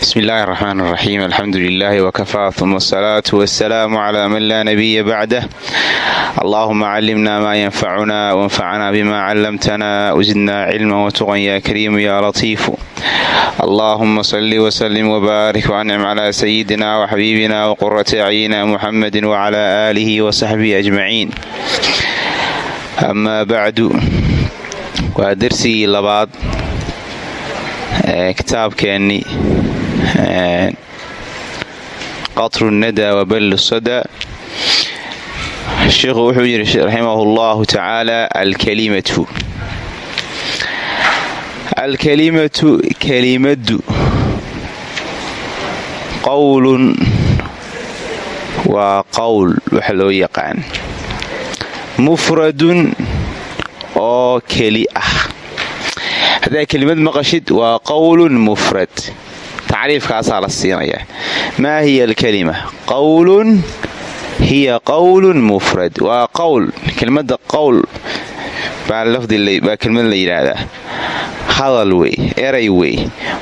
bismi illaahi araxmaan araxiim alxamdu lilaahi wakafaa uma asalaatu wasalaamu calaa man laa nabiya bacdah allaahuma callimna maa yanfacuna wanfacna bima callamtana wzidna cilman watuqan ya kariimu ya latiifu allaahuma salli wslim wbaarik wancim calaa sayidina waxabiibina waqurati acyina muxamedi wcala aalihi wasaxbihi ajmaciin amaa bacdu waa darsigii labaad ee kitaabkeennii qatru nada waballu sada sheikhu wuxuu yidhi raximahu llahu tacaala alkalimatu alkalimatu kelimaddu qowlun waa qowl waxa loo yaqaan mufradun oo keli ah haddaa kelimad maqashid waa qowlun mufrad tacriifkaasaa la siinayaa. Maa hiya alkalima? Qowlun hiya qowlun mufrad. Waa qowl kelmadda qowl baa kelmad la yidhaahdaa hadal wey eray wey.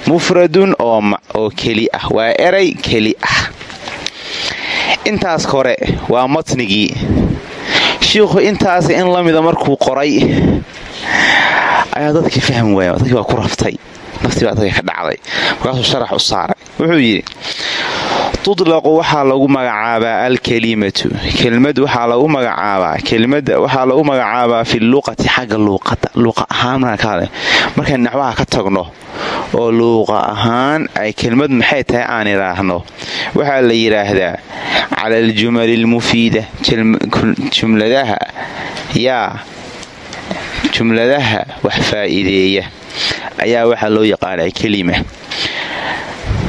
Mufradun oo keli ah. Waa eray keli ah. Intaas hore waa matnigii shiikhu intaas in la mida markuu qoray ayaa dadkii fahmi waaya dadkii baa ku raftay naftii baa dadka ka dhacday. Markaasuu sharax u saaray. Wuxuu yidhi tudlaqu waxaa lagu magacaabaa alkalimatu. Kelmad waxaa lagu magacaabaa kelimada waxaa lagu magacaabaa fi luqati xagga luuqada luuqa ahaan markaan markaan naxwaha ka tagno oo luuqa ahaan ay kelmad maxay tahay aan idhaahno? Waxaa la yidhaahdaa cala aljumali almufiida. Jumladaha yaa jumladaha wax faa'iideeya ayaa waxaa loo yaqaanaa kelima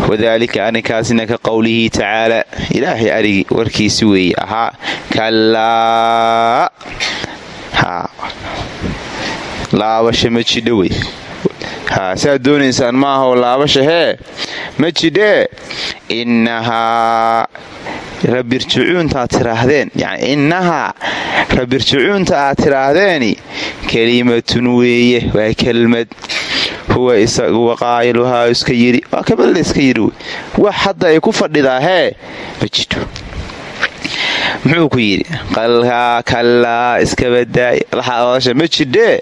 wadaalika arrinkaasina ka qowlihi tacaala ilaahay arigi warkiisi weeye. Ahaa kallaa. Laabasha ma jidho wey. Saad doonaysaan maahaoo laabasha hee? Ma jidhee innahaa rabirjucuunta tiraahdeen yani innahaa rabirjucuunta aad tiraahdeen kelimatun weeye waa kelmad huwa isaguwa qaayiluhaa iska yidhi waa kabadla iska yidhi wax hadda ay ku fadhidaa hee? Ma jidho muxuu ku yidhi qalkaa kallaa iskabadaay laxaadasha ma jidhee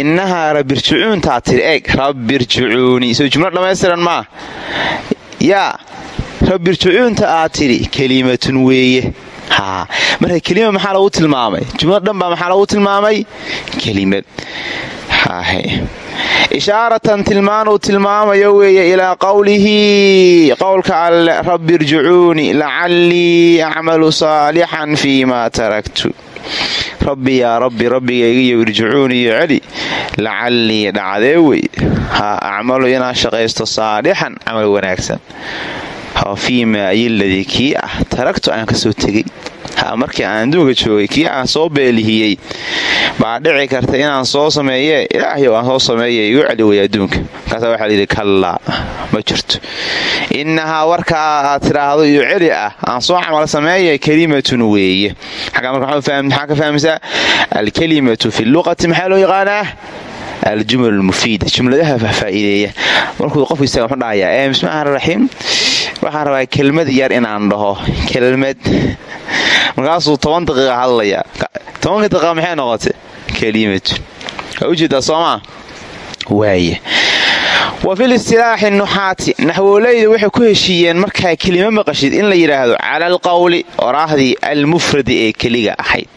innahaa rabirjucuuntaa tiri eeg rabbirjucuuni. Soo jumlo dhammaystiran maa yaa rabbirjucuunta aad tidhi kelimatun weeye. Haa marka kelima maxaa lagu tilmaamay? Jumlad dhan baa maxaa lagu tilmaamay? Kelimad ishaaratan tilmaanuu tilmaamayo weeye ilaa qowlihi qowlka alle rabbi irjicuuni lacallii acmalu saalixan fii maa taraktu. Rabbi yaa rabbi rabbigaygiyo irjicuuni iyo celi lacallii dhacdee wey. Ha acmalu inaan shaqaysto saalixan camal wanaagsan fii maa ayiladii kii ah taragtu aan ka soo tegey. Ha markii aan adduunka joogay kii aan soo beelihiyey baa dhici karta inaan soo sameeye ilaahyow aan soo sameeye igu celi wey adduunka. Markaasa waxaa layidhi kallaa ma jirto. Innahaa warkaa aad tidhaahdo iyo celi ah aan soo camal sameeye kelimatun weeye. Xaggaa marka maxaa ka fahmaysaa alkalimatu fi luqati maxaa loo yaqaanaa? Aljumal almufiida jumladaha faa'iideeya markuu qofku istaaga wuxuu dhahayaa ee bismillahi raxiim waxaan rabaa kelmad yar inaan dhaho. Kelmad. Markaasuu toban daqiiqa hadlayaa. Tobanka daqiiqa maxay noqotay? Kelimatun waa u jeedaa soomaa waaye. Wa fil istilaaxi nuxaati naxwooleyda waxay ku heshiiyeen markaa kelimo maqashid in la yidhaahdo cala alqowli oraahdii almufradi ee keliga ahayd.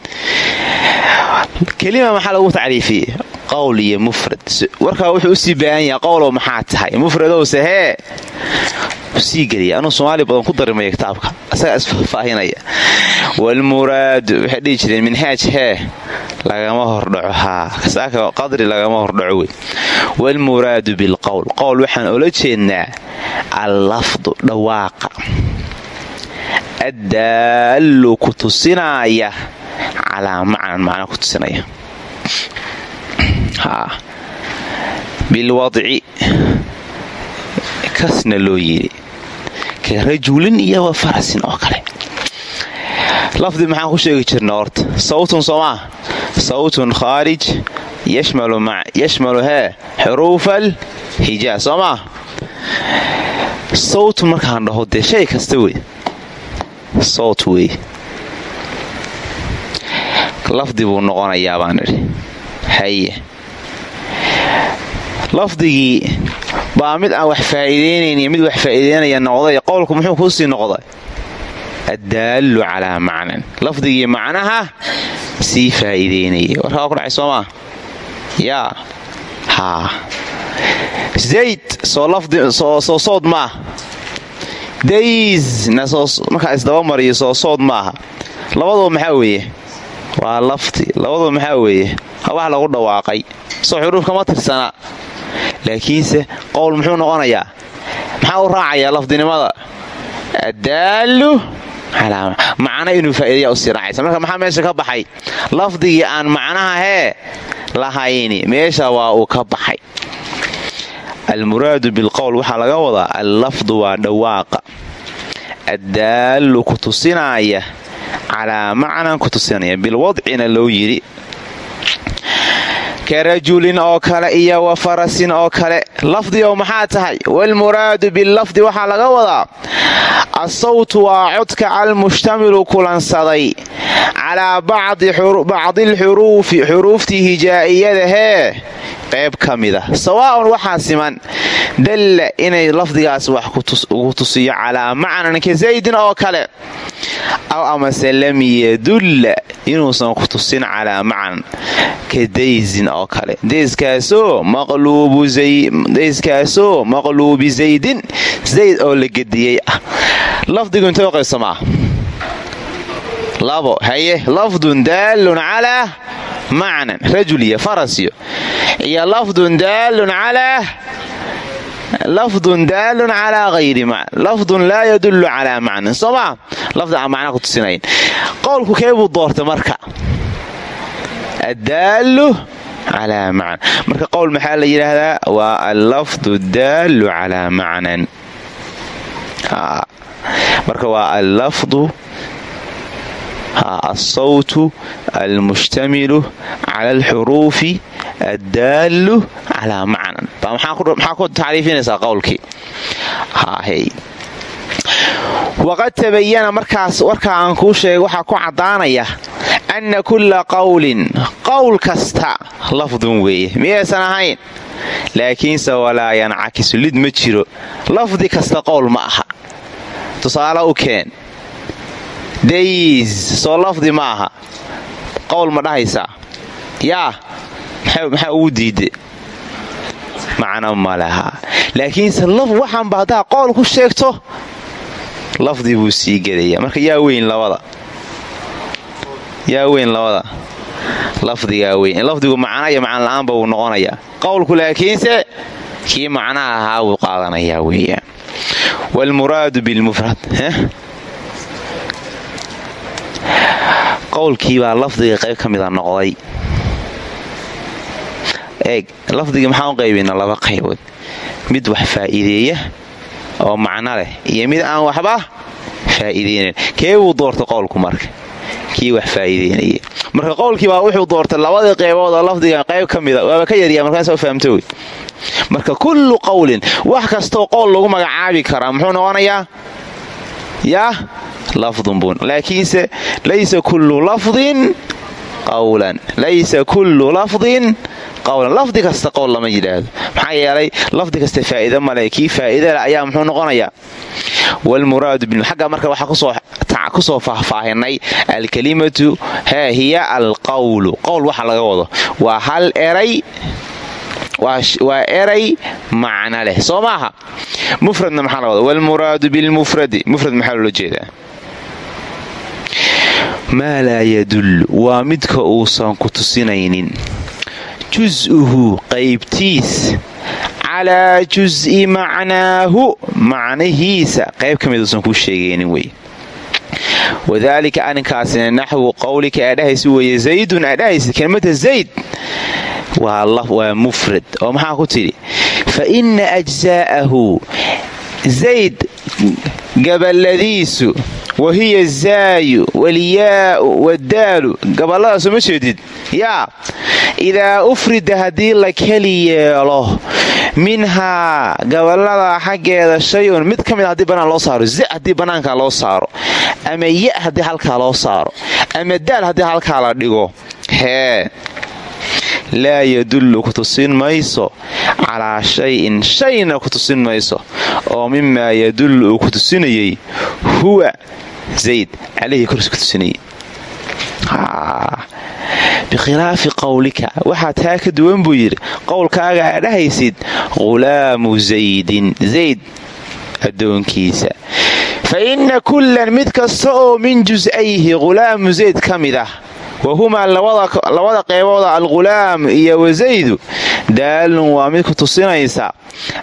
Kelima maxaa lagu tacriifiyey qowl iyo mufrad. Warkaa wuxuu u sii baahan yahay qowlow maxaa tahay? Mufradowse hee? Sii geliya anuu soomaali badan ku darimaya kitaabka. Asagaa isfaahinaya walmuraadu waxay dhihi jireen minhaaj hee? Lagama hordhaco haa. Saaka qadri lagama hordhaco wey walmuraadu bilqowl qowl. Waxaan ola jeednaa allafdu dhawaaqa. Addaallu ku tusinaaya calaa macnan macna ku tusinaya bilwadci kasna loo yidhi ka rajulin iyo wa farasin oo kale. Lafdi maxaan ku sheegi jirna horta. Sawtun soomaa sawtun khaarij. Yashmalu hee xuruufal hijaaz soomaa sawt markaan dhaho dee shay kasta wey. Sawt wey. Lafdi buu noqonayaa baan idhi. Haye lafdigii baa mid aan wax faa'iideynayniyo mid wax faa'iideynaya noqday. Qowlku muxuu kuusii noqday? Addaallu calaa macnan. Lafdigii macnaha sii faa'iideynaya warkaa ku dhacay soo maa yaa haa zayd soo sood maah daysna markaa isdaba mariyo soo sood maaha labaduba maxaa weeye? Waa lafdi. Labaduba maxaa weeye? Wax lagu dhawaaqay xuruuf kama tirsanaa laakiinse qowl muxuu noqonayaa maxaa u raacayaa lafdinimada? Addaallu macna inuu faa'iidaya u sii raacaysa. Marka maxaa meesha ka baxay? Lafdigii aan macnaha hee lahayni. Meesha waa uu ka baxay. Almuraadu bilqowl waxaa laga wadaa allafdu waa dhawaaqa. Addaallu ku tusinaaya calaa macnan ku tusinaya. Loo yidhi ka rajulin oo kale iyo wa farasin oo kale. Lafdigow maxaa tahay? Waalmuraadu bilafdi waxaa laga wadaa asawtu waa codka almushtamilu kulansaday. Calaa bacdi alxuruufi xuruuftii hijaa'iyada hee qayb ka mida sawaa'un waxaa siman dalla inay lafdigaas wax ugu tusiyo calaa macnan ka zaydin oo kale aw amase lam yadulla inuusan ku tusin calaa macnan ka daysin oo kale. Dayskaasoo maqluubi zaydin zayd oo la gediyey ah lafdigu intoo qaysamaa labo haye lafdun daallun calaa macnan rajul iyo farasyo iyo lafdun daallun calaa lafdun daalun calaa hayri macna lafdun laa yadullu calaa macnan soo maa lafdi aan macna ku tusinayn. Qowlku keebuu doortay marka? Addaallu calaa macna marka qowl maxaa la yidhaahdaa? Waa allafdu daallu calaa macnan. Marka waa allafdu alsawtu almushtamilu cala alxuruufi addaallu calaa macnan maxaa ku tacriifinaysaa qowlkii waqad tabayana markaas warkaa aan kuu sheegay waxaa ku caddaanaya anna kulla qowlin qowl kasta lafdun weeye miyaysan ahayn laakiinse walaa yancakisu lid ma jiro lafdi kasta qowl ma aha tusaale u keen days soo lafdi ma aha qowl ma dhahaysaa yaa maxaa ugu diide macno ma laha. Laakiinse waxaanba haddaa qowl ku sheegto lafdi buu sii gelaya marka yaa weyn labada. Yaa weyn labada. Lafdigaa weyn. Lafdigu macna iyo macno la'aanba wuu noqonayaa qowlku laakiinse kii macnaha ahaa wuu qaadanayaa weeyaan. Waalmuraadu bilmufrad qowlkiibaa lafdiga qayb ka mida noqday. Eeg lafdigii maxaan u qaybina laba qaybood. Mid wax faa'iideeya oo macno leh iyo mid aan waxba faa'iideynayn kee buu doortay qowlku marka? Kii wax faa'iideynaya marka qowlkiibaa wuxuu doortay labadii qaybood oo lafdiga qayb ka mida waaba ka yaryaa markaasa fahamto wey. Marka kullu qowlin wax kastoo qowl lagu magacaabi karaa muxuu noqonayaa? Yaa laakiinse laysa kullu lafdin qawlan. Laysa kullu lafdin qawlan. Lafdi kasta qowl lama yidhaahdo. Maxaa yeelay lafdi kasta faa'iida male kii faa'iidale ayaa muxuu noqonayaa wlmuraadu xagga marka waxaa ku soo faahfaahinay alkalimatu haa hiya alqawlu. Qowl waxa laga wado. Waa hal eray waa eray macno leh. Soo maaha mufradna maxaa laga wada wlmuraadu bilmufradi mufrad maxaa loola jeedaa maa laa yadullu waa midka uusan ku tusinaynin. Jus'uhu qaybtiis. Calaa jus'i macnaahu. Macnihiisa. Qayb ka mid uusan kuu sheegaynin wey. Wadaalika arrinkaasina naxwu qowlika aa dhahaysa weeye zaydun aa dhahaysa kelmada zayd. Waa mufrad. Oo maxaa ku tidhi? Fa inna ajzaa'ahu zayd gabaladiisu wa hiya zaayu walyaa'u wadaalu. Gabolladaasoo ma jeedid? Yaa idaa ufrida haddii la keli yeelo minhaa gabollada xaggeeda shay-un mid ka mid haddii bannaan loo saaro za haddii bannaanka loo saaro ama ya haddii halkaa loo saaro ama daal haddii halkaa la dhigo hee laa yadullu ku tusin mayso calaa shayin shayna ku tusin mayso. Oo mimaa yadullu uu ku tusinayay huwa zayd calayhi korsi ku tusinayay bikhilaafi qowlika waxaa taa ka duwan buu yidhi qowlkaaga aa dhahaysid ghulaamu zaydin. Zayd addoonkiisa. Fa inna kullan mid kasta oo min jus'ayhi ghulaamu zayd ka mid ah wahumaa labada qeybooda alghulaam iyo wasaydu daalun waa mid ku tusinaysa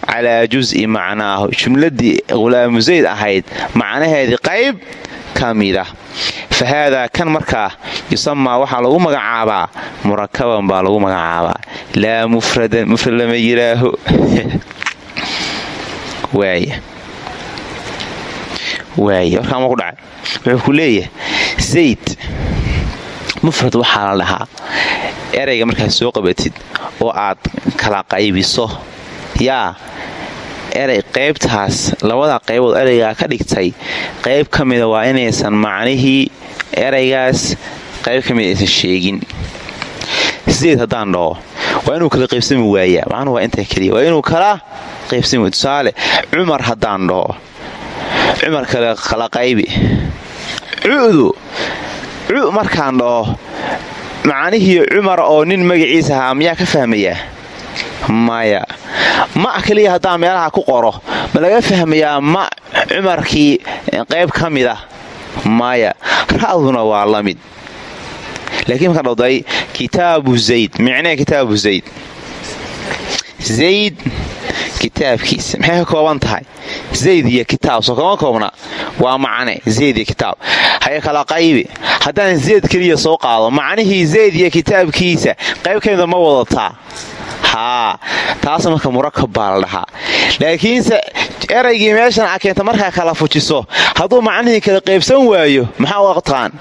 calaa jus'i macnaahu jumladii ghulaamu zayd ahayd macnaheedii qayb ka mida fa haadaa kan markaa yusamaa waxaa lagu magacaabaa murakaban baa lagu magacaabaa laa mufradan mufrad lama yiraaho waaya waaya warkaan ma ku dhacay wuxuu mufrad waxaa la dhahaa erayga markaad soo qabatid oo aad kala qaybiso yaa erey qaybtaas labada qaybood ereygaa ka dhigtay qayb ka mida waa inaysan macnihii eraygaas qayb ka mid aysan sheegin. Sideed haddaan dhaho waa inuu kala qaybsami waayaa macnuhu waa intaa keliya waa inuu kala qaybsami tusaale cumar haddaan dhaho cumar kala qaybi. Cu'du cu markaan dhaho macnihii cumar oo nin magaciisa ahaa miyaa ka fahmayaa? Maya. Ma keliya haddaan meelaha ku qoro ma laga fahmayaa ma cumarkii qayb ka mid ah? Maya. Ra'duna waa la mid. Laakiin markaan dhowday kitaabu zayd micnee kitaabu zayd zayd kitaabkiisa maxay ka kooban tahay? Zayd iyo kitaab. Soo kama koobna? Waa macne zayd iyo kitaab. Haya kala qaybi. Haddaan zayd keliya soo qaado macnihii zayd iyo kitaabkiisa qayb ka mida ma wadataa? Haa taas marka murakab baa la dhahaa. Laakiinse eraygii meeshan a keenta markaa kala fujiso hadduu macnihii kala qaybsan waayo maxaa u aqtaan?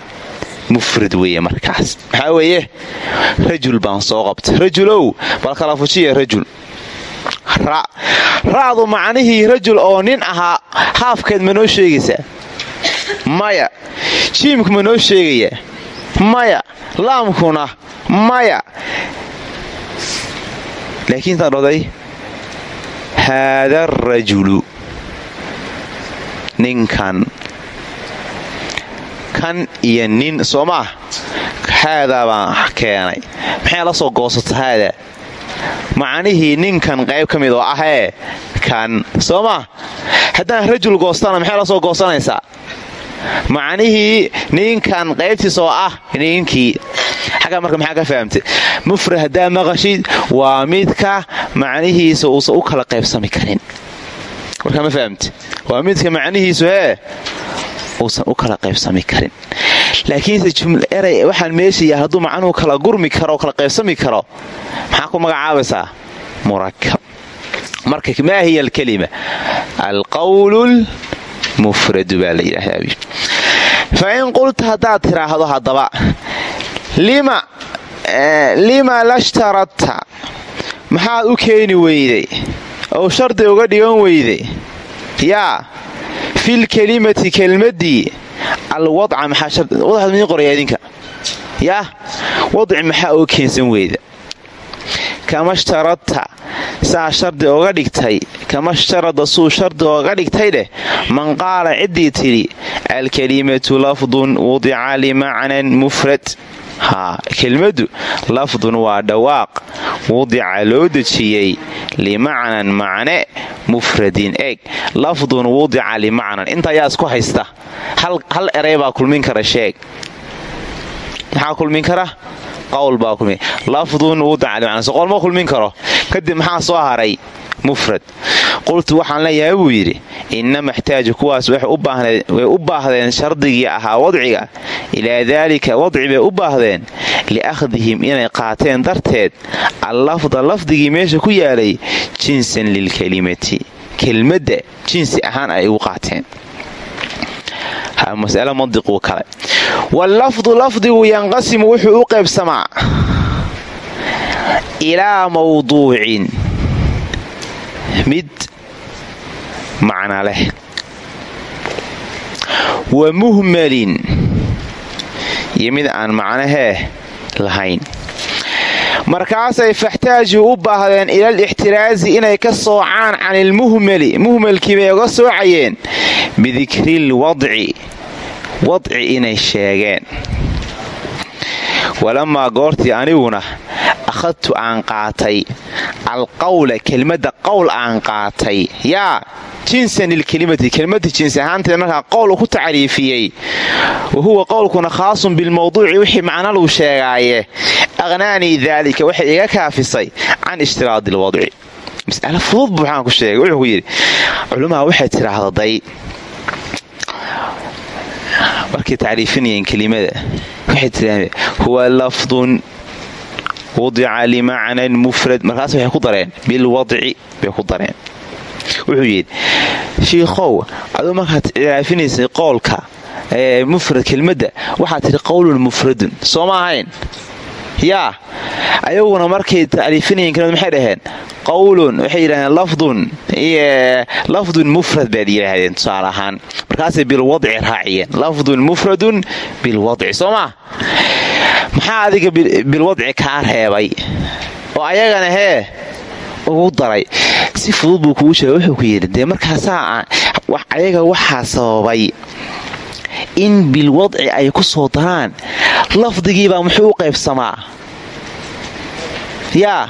Mufrad weeye markaas. Maxaa weeye? Rajul baan soo qabtay. Rajulow bal kala fujiya rajul ra'du macnihii rajul oo nin ahaa haafkeed ma noo sheegaysaa maya. Jiimku ma noo sheegayaa maya. Laamkuna? Maya. Laakiin taan dhoday haada arajulu ninkan. Kan iyo nin soo maah haadaa baan keenay. Maxay la soo goosata haadaa macnihii ninkan qayb ka mid oo ahee kan soo maa haddaan rajul goostana maxay la soo goosanaysaa macnihii ninkan qaybtiis oo ah ninkii xaggaa marka maxaa ka fahamtay? Mufrad haddaa maqashid waa midka macnihiisa uusan u kala qaybsami karin. Warkaa ma fahamte waa midka macnihiisu hee uusan u kala qaybsami karin. Laakiinse waxaan meeshaya hadduu macnuhu kala gurmi karo kala qaybsami karo maxaa ku magacaabaysaa murakab marka maa hiya alkalima alqawlul mufradu baa la yidhaahdaa fa qulta haddaad tiraahdo haddaba lima lashtaradta maxaad u keeni weyday? Ou shardi uga dhigan weyday? Yaa filkelimati kelmadii alwadca maxaawadxaad midiin qoraya idinka? Yaa wadci maxaa oo keensan weyda kama shtaradta saa shardi oga dhigtay kama shtarada suu shardi oga dhigtay dheh man qaala ciddii tidhi alkalimatu lafdun wudica limacnan mufrad kelmadu lafdun waa dhawaaq. Wudica loo dejiyey limacnan macne mufradin eeg. Lafdun wudica limacnan. Inta ayaa isku haysta. Hal eray baa kulmin kara sheeg. Maxaa kulmin kara? Qawl baa kulmi lafdun wudica limacnan. Soqol ma kulmin karo kadib maxaa soo haray mufrad. Qultu waxaan leeyahay buu yidhi innama xtaaju kuwaas way u baahdeen shardigii ahaa wadciga. Ilaa daalika wadci bay u baahdeen liakhdihim inay qaateen darteed. Allafda lafdigii meesha ku yaalay jinsan lilkelimati kelmadda jinsi ahaan ay ugu qaateen. Mas'ale mandiquu kale. Wallafdu lafdigu yanqasimu wuxuu u qaybsamaa ilaa mawduucin mid macna leh. Wa muhmalin. Iyo mid aan macnahee lahayn. Markaasay faxtaaju u baahdeen ilal ixtiraazi inay ka soocaan can ilmuhmali muhmalkii bay uga soocayeen bidikril wadci. Wadci inay sheegeen. Walamaa goortii aniguna akhadtu aan qaatay. Alqawla kelmadda qowl aan qaatay. Yaa jinsan lilkelimati kelmadda jinsi ahaanteed markaa qowl ku tacriifiyey. Wa huwa qowlkuna khaasun bilmawduuci wixii macna luu sheegaaye. Aqhnaanii daalika waxay iga kaafisay can ishtiraadi lwadci mas'ale fudud buu waxaan ku sheegay wuxuu ku yidhi culumaha waxay tidhaahdaday markay tacriifinayeen kelimada waxay tidhahdeen wudica limacnan mufrad. Markaas waxay ku dareen bilwadci bay ku dareen. Wuxuu yidhi shiikhow aduu markaad icraafinaysay qoolka mufrad kelmadda waxaad tidhi qowlun mufradun soo ahayn yaa ayaguna markay tacriifinayeen kelmad maxay dhaheen? Qowlun waxay yidhahdeen lafdun. Lafdun mufrad baad yidhaahdeen tusaale ahaan. Markaasay bilwadci raaciyeen. Lafdun mufradun bilwadci. Soo maa maxaa adiga bilwadci kaa reebay? Oo ayagana hee ugu daray. Si fudud buu kugu sheega wuxuu ku yidhi dee markaasaa ayaga waxaa sababay in bilwadci ay ku soo daraan. Lafdigiibaa muxuu u qaybsamaa? Yaa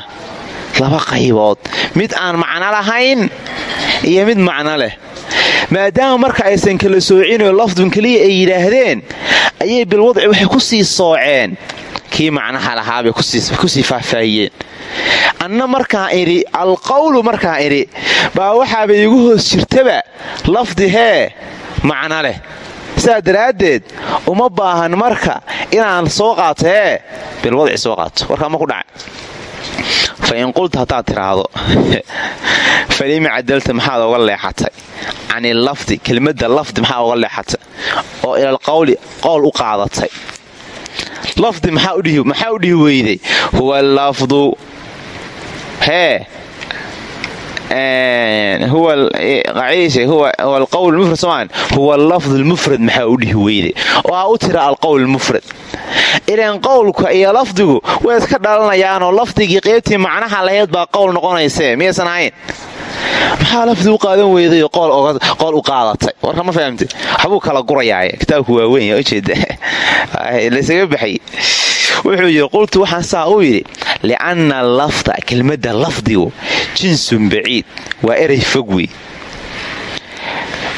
laba qaybood. Mid aan macno lahayn iyo mid macno leh. Maadaama marka aysan kala soocinoo lafdun keliya ay yidhaahdeen ayay bilwadci waxay ku sii sooceen. Kii macnaha lahaabay ku sii faahfaahiyeen. Anna markaan idhi alqawlu markaan idhi baa waxaaba iigu hoos jirtaba lafdi hee macno leh sidaa daraaddeed uma baahan marka inaan soo qaato hee bilwadci soo qaato. Warkaa ma ku dhacay. Fa in qulta haddaad tiraahdo falima cadalta maxaad oga leexatay? Cani lafdi kelmadda lafdi maxaa oga leexatay? Oo ilal qawli qowl u qaadatay. Lafdi maxaa u dhihi weyday huwa lafdu hee huwa huwa lafdu lmufrad maxaa u dhihi weyday oo ha u tira alqowl mufrad. Ilan qowlka iyo lafdigu way iska dhalanayaanoo lafdigii qeybtii macnaha lahayd baa qowl noqonaysee miyaysan ahayn? Maxaa lafdi u qaadan weyday qool u qaadatay? Warka ma fahamte waxbuu kala gurayaay kitaabku waa weyn ujeeda laysaga baxay wuxuu yidhi qultu waxaan saa u yidhi lianna lafda kelmadda lafdigu jinsun baciid waa erey fog wey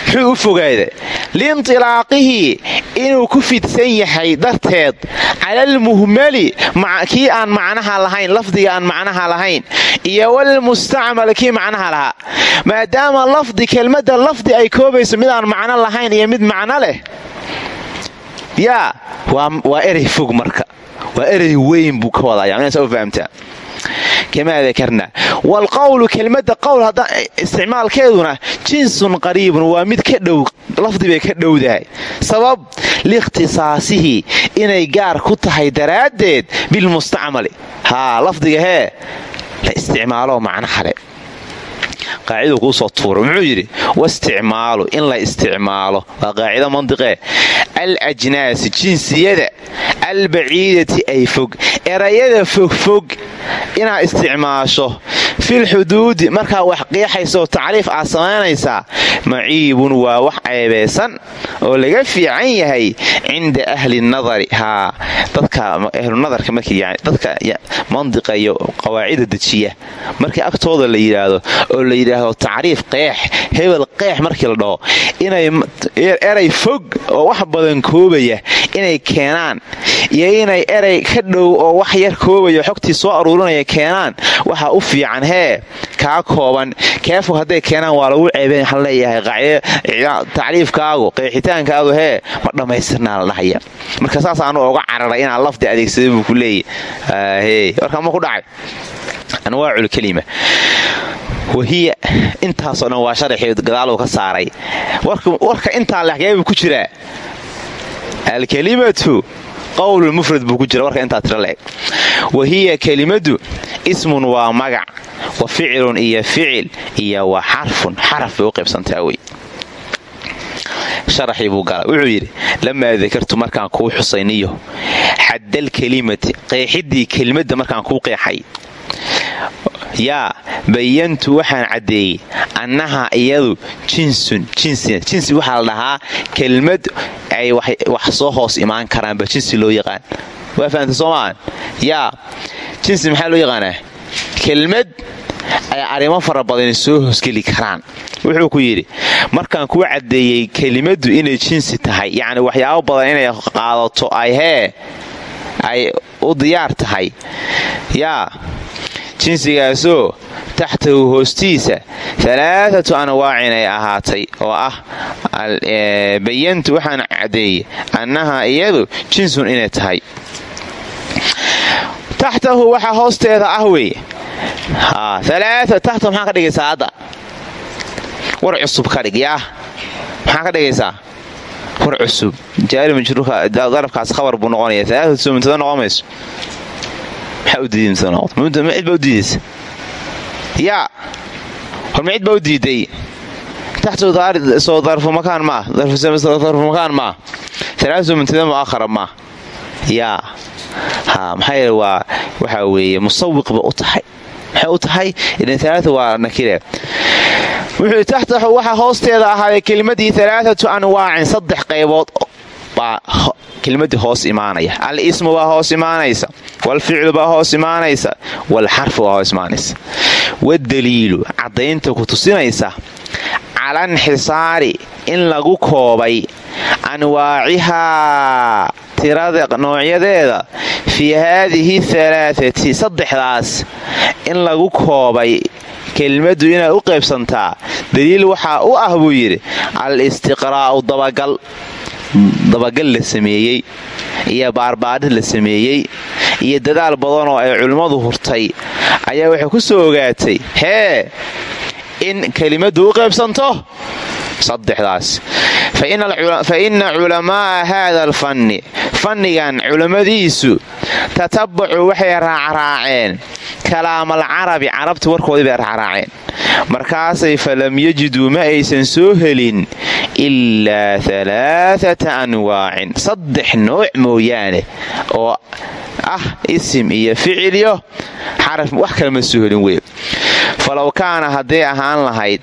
muxuu u fogaada liintilaaqihii inuu ku fidsan yahay darteed calalmuhmali kii aan macnaha lahayn lafdiga aan macnaha lahayn iyo walmustacmal kii macnaha lahaa. Maadaama lafdi kelmadda lafdi ay koobayso mid aan macno lahayn iyo mid macno leh yaa waa erey fog marka. Waa erey weyn buu ka wadayaa. Fahamtaa? Kamaa dakarna waalqowlu kelmadda qowl hadda isticmaalkeeduna jinsun qariibun waa mid ka dhow lafdi bay ka dhowdahay. Sabab liikhtisaasihii inay gaar ku tahay daraaddeed bilmustacmali haa lafdiga hee la isticmaalo macnaha le qaaciduu kuu soo tuura muxuu yidhi wasticmaalu in la isticmaalo. Waa qaacido mandiqee al ajnaasi jinsiyada albaciidati ay fog erayada fogfog inaad isticmaasho. Fil markaa wax qiixaysaoo tacriif aad samaynaysaa maciibun waa wax ceebaysan oo laga fiican yahay cinda ahli nadari. Haa dadka ahlunadarka markdadka mandiqa iyo qawaacida dejiya. Markii agtooda la yidhaahdo oo yidhaahdo tacriif qeex hebel qeex markii la dhaho eray fog oo wax badan koobaya inay keenaan iyo inay erey ka dhow oo wax yar koobaya xogtii soo aruurinaya keenaan waxaa u fiican hee? Kaa kooban. Keefog hadday keenaan waa lagu ceebeen waxaa leeyahay tacriifkaagu qeexitaankaagu hee? Ma dhammaystirnaa la dhahaya. Marka saas aanu oga cararay inaan lafdi adeegsaday buu ku leeyahy warkaa ma ku dhacay? Anwaacul kelima wahiya intaasoo dhan waa sharaxii gadaaluu ka saaray. Warka intaa laxgeebuu ku jiraa. Alkelimatu qowlulmufrad buu ku jira warka intaa tira leeg wahiya kelimadu ismun waa magac wa ficilun iyo ficil iyo wa xarfun xaraf bay u qaybsantaa wey. Buu gala wuxuu yidhi lamaa dakartu markaan kuu xusayniyo xaddal kelimati qeexidii kelimadda markaan kuu qeexay yaa bayantu waxaan caddeeyey annaha iyadu jinsun jinsi waxaa la dhahaa kelmad ay wax soo hoos imaan karaanba jinsi loo yaqaan. Waa fahamta soo maahan yaa jinsi maxaa loo yaqaanaa? Kelmad ay arrimo fara badani soo hoosgeli karaan. Wuxuu ku yidhi markaan kuu caddeeyey kelimaddu inay jinsi tahay yacni waxyaabo badan inay qaadato ay hee ay u diyaar tahay. Yaa jinsigaasoo taxtahu hoostiisa alaaatu anwaacin ay ahaatay oo ah bayantu waxaan caddeeyey annaha iyadu jinsun inay tahay taxtahu waxa hoosteeda ah wey taxtahu maxaa ka dhigaysaa hadda war cusub ka dhig yaa maxaa ka dhigaysaa war cusub jaaridarafkaas khabar buu noqonaya alaaatu mintada noqon mayso yaa horma cid baa u diiday taxtusoo darfu makaan maa darfu makaan maa alaasu mintada mu'ahara maa yaa ha maxaa waa waxaa weeye musawiqba u tahay maxay u tahay idan alaaa waa nakire. Wuxuu taxtahu waxaa hoosteeda ahaaday kelimadii alaaatu anwaacin saddex qaybood baa kelmadii hoos imaanaya al ismu baa hoos imaanaysa. Walficlu baa hoos imaanaysa. Walxarfu baa hoos imaanaysa. Wadaliilu caddaynta ku tusinaysa cala nxisaari in lagu koobay anwaacihaa tirada noocyadeeda fii haadihi alaaati saddexdaas in lagu koobay kelmaddu inay u qaybsantaa. Daliil waxaa u ah buu yidhi al istiqraa'u dabagal dabagal la sameeyey iyo baarbaarid la sameeyey iyo dadaal badan oo ay culimmadu hurtay ayaa waxay ku soo ogaatay hee in kelimaddu u qaybsanto fa inna culamaa'a haada alfanni. Fannigan culammadiisu tatabacu waxay raacraaceen kalaamal carabi carabti warkoodii bay raacraaceen. Markaasay falam yajiduu ma aysan soo helin ilaa alaaata anwaacin. Saddex nooc mooyaane oo ah isim iyo ficil iyo xaraf wax kale ma soo helin wey falow kaana hadday ahaan lahayd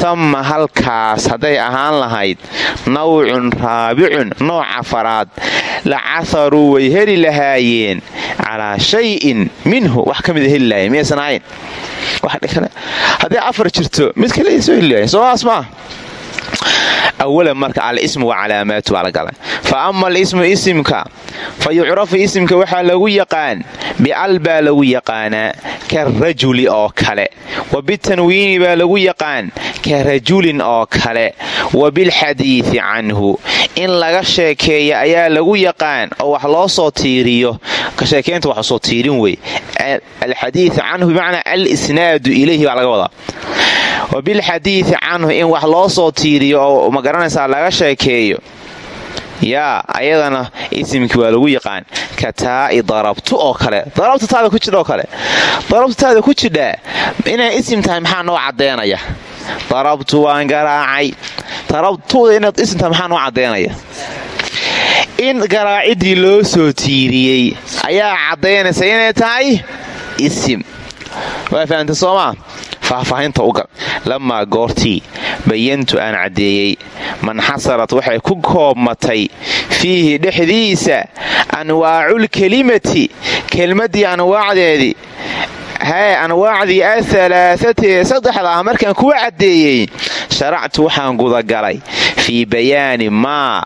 thamma halkaas hadday ahaan lahayd. Nawcun raabicun nooc afaraad. La caharuu way heli lahaayeen. Calaa shayin minhu. Wax ka mida heli lahayen miyaysan ahayn? Hadday afar jirto mid kale soo heli lahayen soomaas maa awalan marka al-ismu wa calaamaatu baa la galay fa ama al-ismu isimka fa yucrafu isimka waxaa lagu yaqaan bial baa lagu yaqaanaa karajuli oo kale wa bitanwiini baa lagu yaqaan ka rajulin oo kale wa bilxadiidi canhu in laga sheekeeya ayaa lagu yaqaan oo wax loo soo tiiriyo kasheekeynta wax soo tiirin wey alxadiid canhu bimacnaa al-isnaadu ilayhi baa laga wadaa wa bilxadiidi canhu in wax loo soo tiiriyo oo ma garanaysaa laga sheekeeyo. Yaa ayadana isimkii waa lagu yaqaan ka taa'i darabtu oo kale. Darabtu taada ku jidha oo kale. Darabtu taada ku jidhaa inay isim tahay maxaa noo caddeynaya darabtu waan garaacay. Darabtuda inaad isim tahay maxaa noo caddeynaya in garaacidii loo soo tiiriyey ayaa caddaynaysa inay tahay isim. Waa fahamta soomaa faahfaahinta ugal lamaa goortii bayantu aan caddeeyey manxasarat waxay ku koobmatay fiihi dhexdiisa anwaaculkelimati kelmaddii anwaacdeedii hee anwaacdii ahalaaati ee saddexda ah markaan kuwa caddeeyey sharactu waxaan gudagalay fii bayaani maa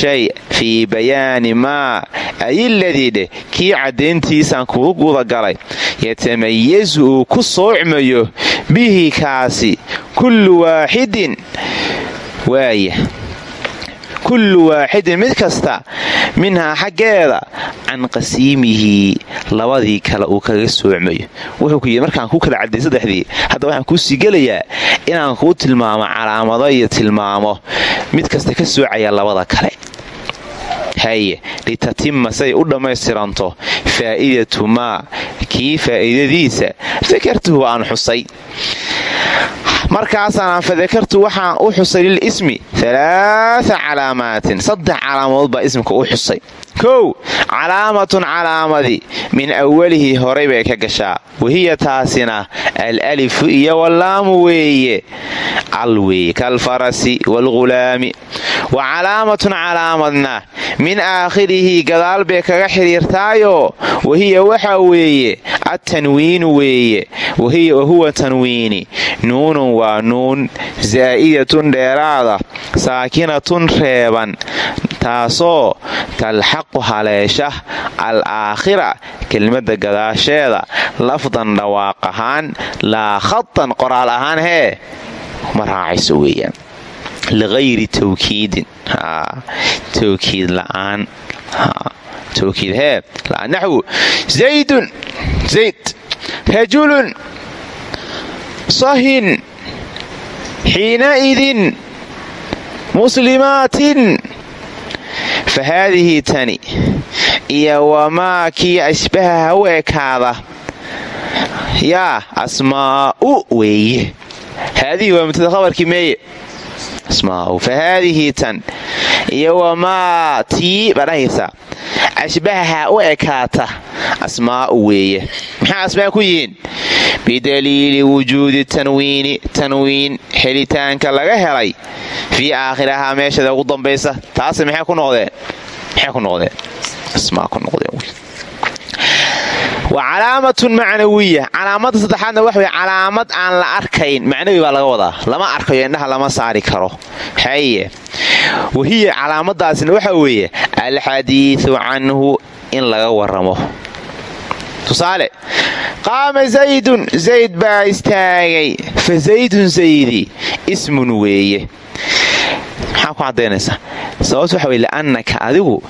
shay fii bayaani maa ayiladii dheh kii caddayntiisaan kugu gudagalay. Yatamayasu uu ku soocmayo bihi kaasi kullu waaxidin waaya kullu waaxidin mid kasta minhaa xaggeeda can qasiimihi labadii kale uu kaga soocmayo wuxuu ku yidhi markaan ku kala cadday saddexdii hadda waxaan kuu sii gelayaa inaan kuu tilmaamo calaamado iyo tilmaamo. Mid kasta ka soocaya labada kale haye litatima say u dhammaystiranto faa'idatu maa kii faa'iidadiisa? Dakartuhu aan xusay. Markaasaan fadakartu waxaan u xusay lilismi alaaa calaamaatin. Saddex calaamood baa ismka u xusay kow. Calaamatun calaamadi min awalihi horay bay ka gashaa. Wahiya taasina alalifu iyo wallaamu weeye. Al weeye kalfarasi waalghulaami wa calaamatun calaamadna min aakhirihi gadaal bay kaga xidhiirtaayo wahiya waxa weeye attanwiinu weeye. Wahuwa tanwiini. Nuunun waa nuun zaa'idatun dheeraada saakinatun reeban. Taasoo talxaqu haleesha al aakhira kelmadda gadaasheeda. Lafdan dhawaaq ahaan laa khatan qoraal ahaan hee ma raacayso weeyaan. Liqayri tawkiidin. Tawkiid la'aan. Tawkiid hee la'aan naxwu. Zaydun zayd. Rajulun sahin. Xiinaidin muslimaatin fa haadihi tani iyo wamaa kii ashbahaha u ekaada yaa asmaa'u weeye haadihi waa mubtada khabarkii meeye fa haadihi tan iyo wamaa tii badhahaysa ashbahaha u ekaata asmaa'u weeye maxaa asmaa ku yihiin bidaliili wujuudi tanwiini tanwiin helitaanka laga helay fii aakhirahaa meeshada ugu dambaysa taase maxay ku noqdeen maxay ku noqdeen asmaa ku noqdeen wa calaamatun macnawiya calaamada saddexaadna wax wey calaamad aan la arkayn. Macnawi baa laga wadaa. Lama arkayo indhaha lama saari karo. Haye wahiya calaamadaasna waxa weeye alxadiidu canhu in laga waramo tusaale qaama zaydun zayd baa istaagay. Fa zaydun zaydi ismun weeye. Maxaa ku cadaynaysaa sababta waxa weye li'annaka adigu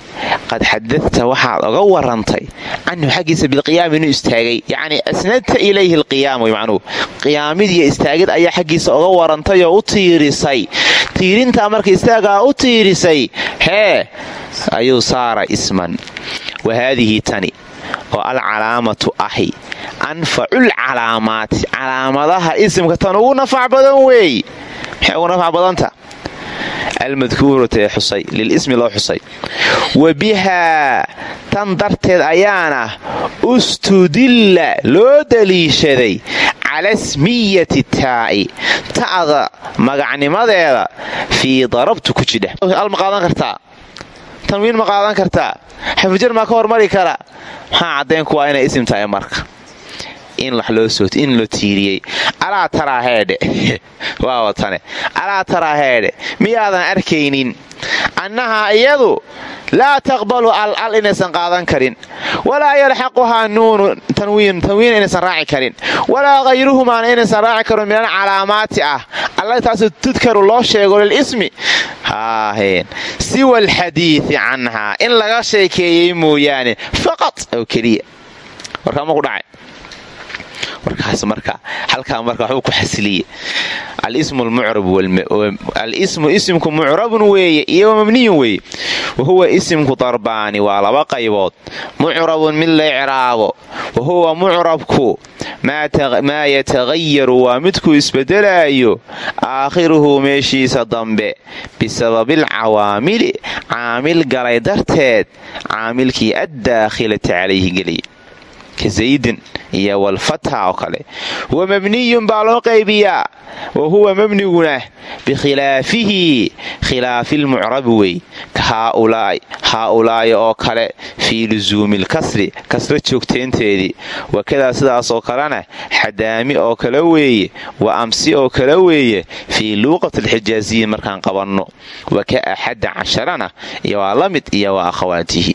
qad xadadta waxaad oga warantay canhu xaggiisa bilqiyaam inuu istaagay. Yacnii asnadta ilayhi alqiyaam way macnuhu. Qiyaamid iyo istaagid ayaa xaggiisa oga warantay oo u tiirisay. Tiirintaa marka istaagaa u tiirisay. Hee ayuu saara isman. Wa haadihi tani oo alcalaamatu ahi anfacul calaamaati. Calaamadaha isimka tan ugu nafac badan weey. Maxay ugu nafac badanta almadkuurata ee xusay lilismi loo xusay. Wa bihaa tan darteed ayaana ustudilla loo daliishaday cala smiyati taa'i ta'da magacnimadeeda fii darabtu ku jidha. Al ma qaadan kartaa? Tanwiin ma qaadan kartaa? Xafijar maa ka hormari kara? Maxaa caddaynku waa inay isim tahay marka in wax loo soot in loo tiiriyey. Alaa taraa heedhe waa watane. Alaa taraa heedhe miyaadan arkaynin? Annahaa iyadu laa taqbalu al al inaysan qaadan karin. Walaa yalxaquhaa nuunu tanwiin. Tanwiin inaysan raaci karin. Walaa hayruhumaana inaysan raaci karin minan calaamaati ah. Alla taasoo tudkaru loo sheego lilismi haaheen siwa alxadiidi canhaa. In laga sheekeeyey mooyaane. Faqad oo keliya. Warkaama ku dhacay warkaas marka halkaa marka waxuu ku xasiliye alismu isimku mucrabun weeye iyo mabniyun weeye. Wa huwa isimku darbaani waa laba qaybood. Mucrabun mid la icraabo wa huwa mucrabku maa yataghayaru waa midkuu isbedelaayo aakhiruhu meeshiisa dambe. Bisababilcawaamili caamil galay darteed caamilkii addaakhilati calayhi geliya ka zaydin iyo walfatha oo kale. Wa mabniyun baa loo qaybiyaa. Wa huwa mabniguna bikhilaafihi khilaafilmucrabi wey. Haaulaa'i oo kale fii lusuumi lkasri kasra joogtaynteedii wakadaa sidaasoo kalena xadaami oo kale weeye wa amsi oo kale weeye fii luuqati alxijaaziyin markaan qabanno. Wa ka axadda casharana iyo waa la mid iyo waa akhawaatihi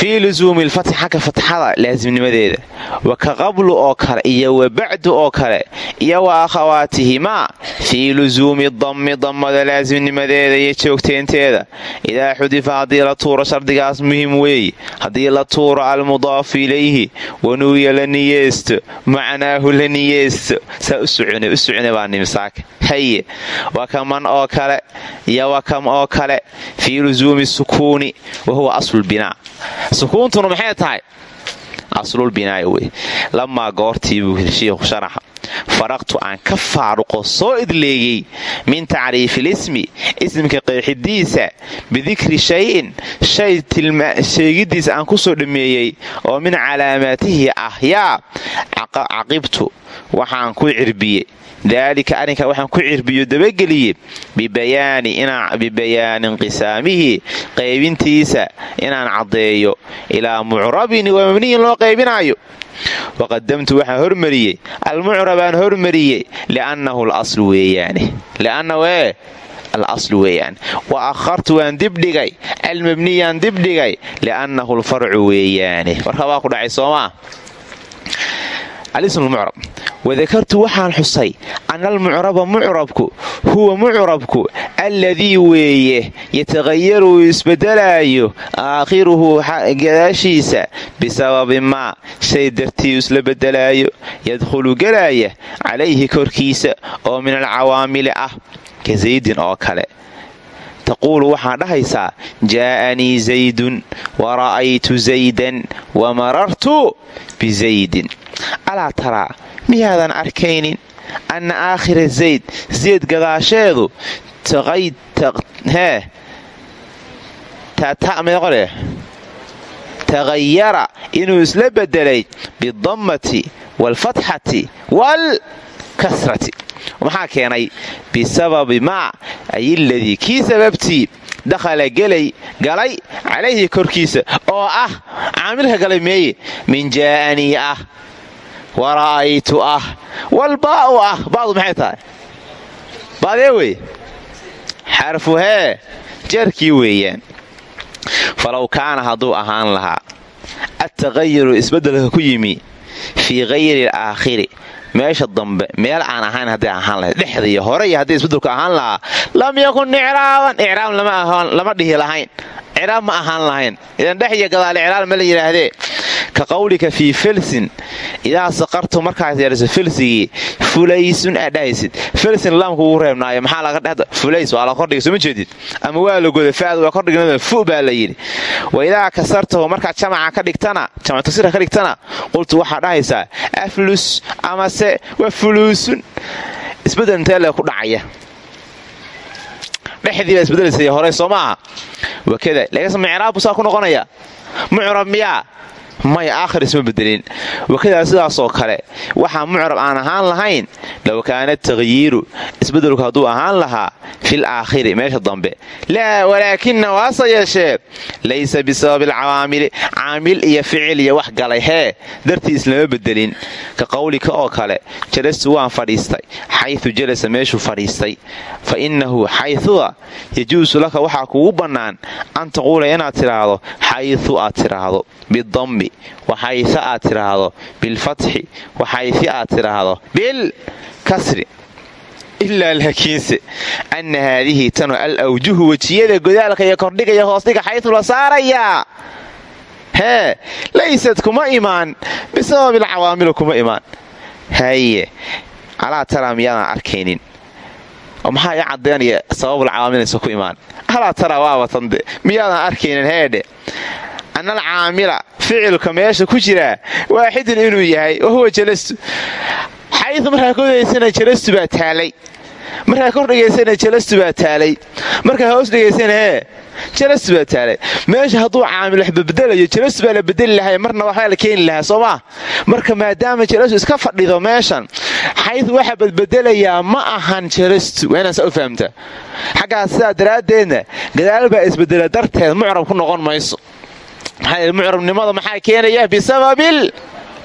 fii lusuumi lfatxi xagga fatxada laasimnimadeeda wa ka qablu oo kale iyo wa bacdu oo kale iyo wa akhawaatihimaa fii lusuumi dammi dammada laasimnimadeeda iyo joogteenteeda idaa xudifa haddii la tuuro shardigaas muhiim weeye haddii la tuuro almudaafu ilayhi wanuwiya la niyeysto macnaahu la niyeysto saa u socone baa nimsaaka haye wa kaman oo kale iyo wa kam oo kale fii lusuumi sukuuni wa huwa sukuuntuna maxay tahay? Aslulbinaa'i wey. Lamaa goortii buu shiikhu sharaxa faraqtu aan ka faaruqo soo idleeyey min tacriifi lismi ismka qeexidiisa bidikri shayin shay sheegidiisa aan ku soo dhammeeyey oo min calaamaatihi ah yaa caqibtu waxaan ku cirbiyey. Daalika arrinka waxaan ku cirbiyo dabageliye bibayaani inqisaamihi qaybintiisa inaan caddeeyo ilaa mucrabin wa mabniyin loo qaybinaayo waqadamtu waxaan hormariyey almucrabaan hormariyey liannahu laslu weeyaane liannahu ee alaslu weeyaan wa akhartu waan dibdhigay almabniyaan dibdhigay liannahu lfarcu weeyaane warka waa ku dhacay soomaa alismmucrab wadakartu waxaan xusay ana almucraba mucrabku huwa mucrabku alladii weeye yataqayaru isbedelaayo aakhiruhu gadaashiisa bisababi maa shay dartii isla bedelaayo yadkhulu gelaaya calayhi korkiisa oo min alcawaamili ah ka saydin oo kale. Taquulu waxaa dhahaysaa jaa'anii zaydun wa ra'aytu zaydan wa marartu bizaydin alaa taraa miyaadan arkaynin? Anna aakhira zayd zayd gadaasheedu taqayara inuu isla bedelay bidammati waalfatxati waalkasrati maxaa keenay? Bisababi maa ay iladii kii sababtii dakhala gelay galay calayhi korkiisa oo ah caamilka galay meeye min jaa'anii ah wa ra'aytu ah walbaa'u ah. Ba'du maxay tahay? Baadee wey xarfu hee weeyaan falow kaana hadduu ahaan lahaa attaqayuru isbeddelka ku yimi fii hayri alaakhiri meesha dambe meel aan ahayn hadday ahaan lahayd dhexda iyo hore iyo haddii isbeddelku ahaan lahaa lam yakun icraaban icraab lama dhihi lahayn. Icraab ma ahaan lahayn. Idan dhex iyo gadaal icraab ma la yidhaahdee ka qawlika fii felsin idaa saqartu markaad yeedhiso felsigii fulaysun aad dhahaysid felsin laamku ugu reebnaayo maxaa laga dhehda fulays waa la kordhiga soo ma jeedid ama waa la goda faad waa kordhignada fu baa la yidhi wa idaa kasartahu markaad jamaca ka dhigtana jamac tasira ka dhigtana qultu waxaad dhahaysaa aflus amase waa fuluusun isbeddel intee ku dhacaya dhexdii baa isbedelaysa hore soo maaha wakada lagas micraabu saa ku noqonaya mucrab miyaa maya aakhir isma bedelin wakadaa sidaasoo kale waxaa mucrab aan ahaan lahayn low kaana takhyiiru isbedelku hadduu ahaan lahaa fil aakhiri meesha dambe. Laa walaakina waase yeeshee laysa bisababi alcawaamili caamil iyo ficil iyo wax galay hee dartii islama bedelin ka qowlika oo kale jalastu waan fadhiistay xayu jalasa meeshuu fadhiistay. Fa innahu xayuda yajuusu laka waxaa kugu bannaan an taquula inaad tidhaahdo xayu aad tidhaahdo bidammi waxayse aad tidhaahdo bilfatxi waxaysi aad tidhaahdo bilkasri. Ilaa laakiinse anna haadihi tanu al wejiyada godaalka iyo kordhiga iyo hoosdhiga xayu la saarayaa hee laysad kuma imaan bisababil cawaamilu kuma imaan. Haye alaa taraa miyaadan arkaynin? Oo maxaa ii caddaynaya sababul cawaamilaysa ku imaan? Alaa taraa waabatande miyaadan arkaynin heedhe ana alcaamila ficilka meesha ku jiraa waaxidun inuu yahay wahuwa jalastu. Xayu markaa kodaysana jalastu baa taalay. Markaa kor dhigaysana jalastu baa taalay. Markaa hoos dhigaysana hee jalastu baa taalay. Meesha hadduu caamil wax babedelayo jalastu baa la bedeli lahay marna waxbaa la keeni lahaa soo maa marka maadaama jalastu iska fadhido meeshan xayu waxa badbedelayaa ma ahan jalastu. Waa inaan saa u fahamtaa xaggaas sidaa daraaddeedna gadaal baa isbedela darteed mucrab ku noqon mayso mucrabnimada maxaa keenaya bisababil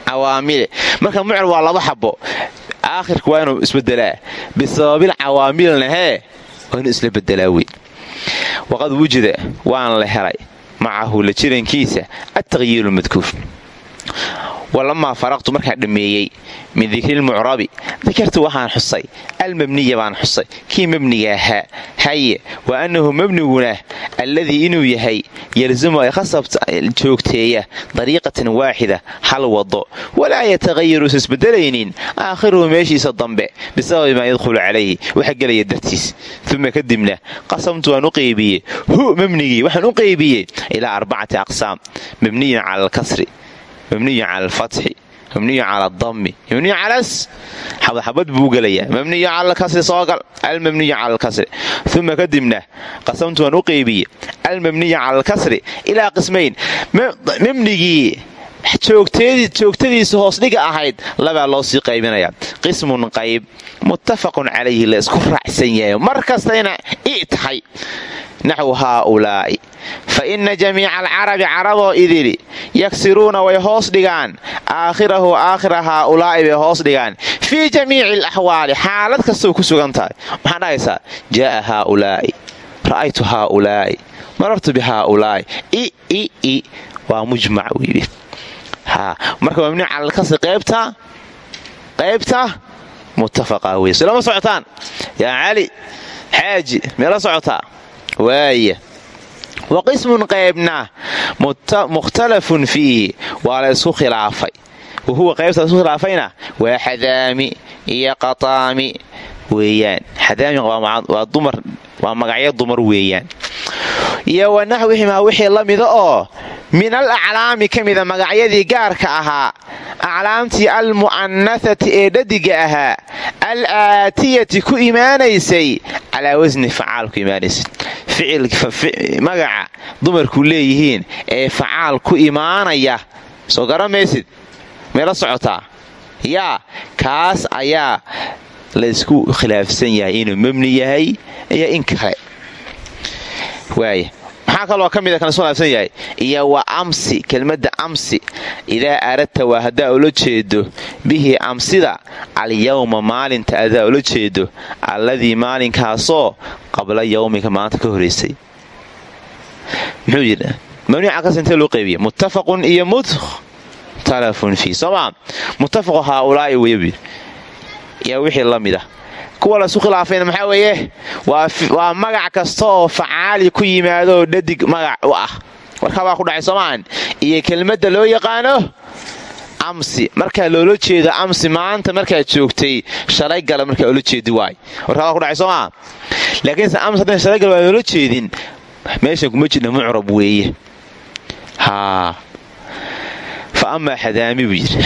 cawaamili marka mucrab waa laba xabo. Aakhirka waa inuu isbedelaa. Bisababil cawaamilna hee waa inuu isla bedelaa wey waqad wujida waan la helay. Macahu la jirankiisa attaqyiiru madkuur walamaa faraqtu markaan dhammeeyey min dikrilmucrabi dakartu waxaan xusay almabniya baan xusay kii mabniga ahaa. Haye wa annahu mabniguna alladii inuu yahay yalzamu ay khasabta joogteeya dariiqatan waaxida hal wado. Walaa yataqayaru is isbedelaynin aakhiruhu meeshiisa dambe bisababi maa yadkhulu calayhi waxa gelaya dartiis. Uma kadibna qasamtu waan u qeybiyey hu mabnigii waxaan u qeybiyey ilaa arbacati aqsaam mabniyun cala alkasri mabniyu cala alfatxi mabniyu cala adami mabniyu calas xabadxabad buu gelayaa mabniyu cala alkasri soogal almabniyu cala alkasri uma kadibna qasamtu waan u qeybiyey almabniyu cala alkasri ilaa qismayn mabnigii joogtadiisa hoosdhiga ahayd. Labaa loo sii qaybinaya qismun qayb muttafaqun calayhi la isku raacsan yahay. Mar kastayna i tahay. Naxwu haaulaa'i. Fa inna jamiica alcarabi caraboo idili yaksiruuna way hoos dhigaan. Aakhirahu aakhira haaulaa'i bay hoos dhigaan. Fii jamiici alaxwaali xaalad kastoo ku sugan tahay. Maxaa dhahaysaa jaaa haaulaa'i. Ra'aytu haaulaa'i. Marartu bi haaulaa'i. I i i. Waa mujmac wiibi marka waa mabni calalkasri qaybta qaybta muttafaqa wey silama socotaan. Yaa cali xaaji meela socotaa? Waaya wa qismun qaybna mukhtalafun fiihi. Waa la isku khilaafay. Wa huwa qaybta la isku khilaafayna? Waa xadaami iyo weeyaan. Xadaami waa dumar waa magacyo dumar weeyaan. Iyo wa naxwihimaa wixii la oo min al aclaami ka mida magacyadii gaarka ahaa aclaamtii almu'anahati ee dhadiga ahaa al aatiyati ku imaanaysay calaa wasni facaal ku imaanaysay. Magaca dumarku leeyihiin ee facaal ku imaanaya soo garamaysid meela socotaa? Yaa kaas ayaa la isku khilaafsan yahay inuu mabni yahay iyo in kale. Waaya maxaa kaloo ka mida kan isku khilaafsan yahay? Iyo waa amsi kelmadda amsi. Idaa aradta waa haddaa ula jeedo bihi amsida alyawma maalinta adaa ula jeedo alladii maalinkaasoo qabla yawmika maanta ka horaysay muxuu yidhi? Mamnuuca kas intee loo qaybiya muttafaqun iyo mukhtalafun fii. Soomaa muttafaqu haaulaa'i weyabi yaa wixii la mid ah kuwa la isu khilaafayna maxaa weeye? Waa magac kasta oo facaali ku yimaado dhadig magac u ah. Warkabaa ku dhacay soomaan iyo kelmadda loo yaqaano amsi. Markaa loola jeedo amsi maanta markaad joogtay shalay gala markaa oola jeedi waay warkabaa ku dhacay soomaa laakiinse amsi haddaan shalay gal waa jeedin meeshan kuma jirna mucrab weeye. Haa fa amaa xadaami buu yidhi.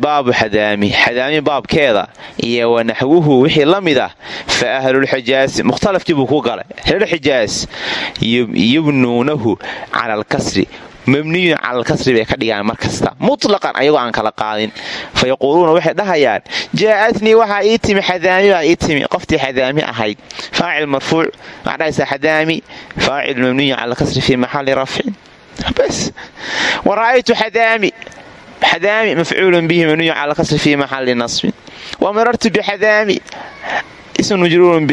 Baabu xadaami. Xadaami baabkeeda iyo wa naxwuhu wixii la mid ah fa ahlulxijaasi mukhtalafkii buu ku galay. Reer xijaas yubnuunahu cala alkasri mabniyun cala alkasri bay ka dhigaan mar kasta. Mutlaqan ayagoo aan kala qaadin. Fa yaquuluuna waxay dhahayaan jaa'atnii waxaa ii timi xadaami baa ii timi. Qoftii xadaami ahayd. Faacil marfuuc waxaa dhahaysaa xadaami mafcuulun bihi mabniyun cala alkasri fii maxalli nasbin wa marartu bixadaami ismun majruurun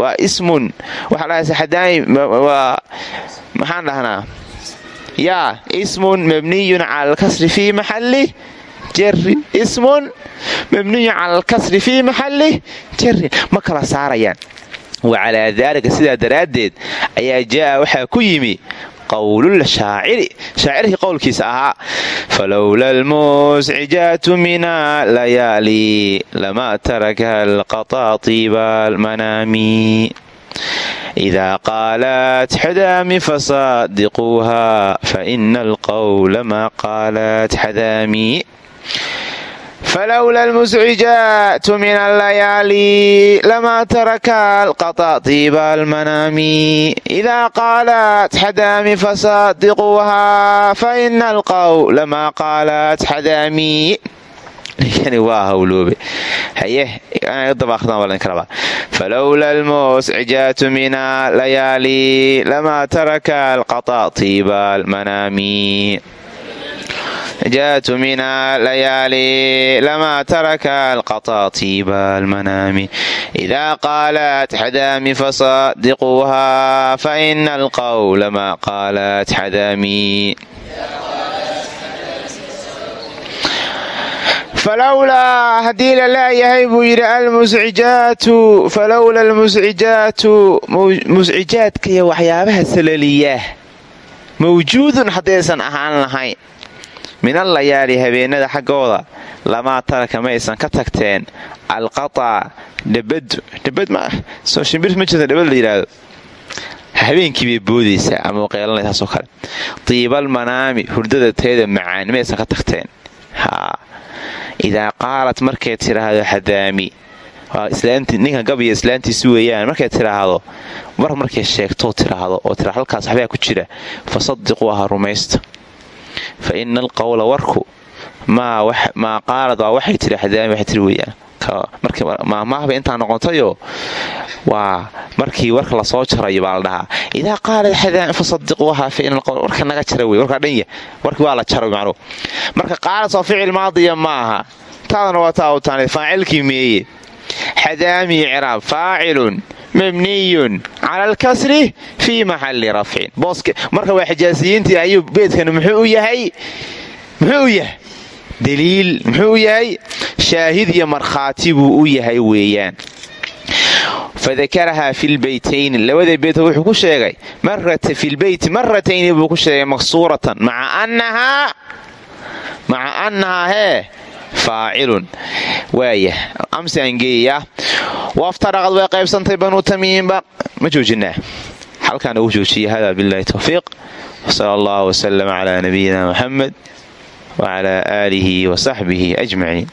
waa ismun waxaa dhahaysaa xadaami waa maxaan dhahnaa yaa ismun mabniyun cala alkasri fii maxalli jarin ismun mabniyun cala alkasri fii maxalli jarin ma kala saarayaan wa calaa daalika sidaa daraaddeed ayaa jaa'a waxaa ku yimi qowlulshaaciri shaacirkii qowlkiisa ahaa falowla almuscijaatu mina layaali lamaa tarakaha alqataatiibaal manaami idaa qaalaat xadaami fasaadiquuha faina alqowla maa qaalaat xadaami falowla almuscijaatu min allayaali lamaa taraka alqataatiiba almanaami idaa qaalaat xadaami fasaadiquuhaa fa ina alqawla maa qaalaat xadaami falowla almuscijaatu min allayaali lamaa taraka alqataatiiba almanaami jaat mina layaali lamaa taraka alqataatiiba almanaami idaa qaalat xadaami fasaadiquuhaa faina alqawla maa qaalat xadaami falowlaa haddii la leeyahay buu yidhi almuscijaatu falowlaa almuscijaatu muscijaadkaiyo waxyaabaha salaliya mawjuudun haddaysan ahaan lahayn min allayaali habeenada xaggooda lamaa taraka ma aysan ka tagteen alqataa dhabadu dhabad soo shimbir ma jirta dhabad la yidhaahdo habeenkii bay boodaysaa ama qeelanaysaasoo kale. Diibal manaami hurdada teeda macaan ma aysan ka tagteen. Idaa qaalat markay tidhaahdo xadaami ninka gabiya islaantiisi weeyaan markay tidhaahdo mar markay sheegtoo tidhaahdo oo tira halkaas waxbaa ku jira. Fa sadiquu aha rumaysta fa ina alqowla warku maa qaalad waa waxay tiri xadaami waxay tiri weeyaan maahmaahba intaa noqotayoo waa markii warka la soo jarayo baa la dhahaa idaa qaalad xadaami fasadiquuha fa ina alqowla warka naga jara wey warkaa dhanya warkii waa la jara macnuhu marka qaalad soo ficil maadiya ma aha waa taa u taanay faacilkii meeye xadaami ciraab faacilun mabniyun cala alkasri fii maxalli rafcin marka waa xijaasiyiintii ayuu beedkan muxuu u yahay muxuu u yahay daliil muxuu u yahay shaahid iyo markhaati buu u yahay weeyaan fadakarahaa fi lbeytayni labada beyt wuxuu ku sheegay fi lbeyti maratayni buu ku sheegay maksuuratan maca annahaa hee faacilun waaya amsi aan geeyayaa waftaraqad way qaybsantay banuu tamiimba ma joojinaa halkaan ugu joojiya hada bilahi towfiiq wsala allah wslm cla nabiyina muxamed wcla aalihi wasaxbihi ajmaciin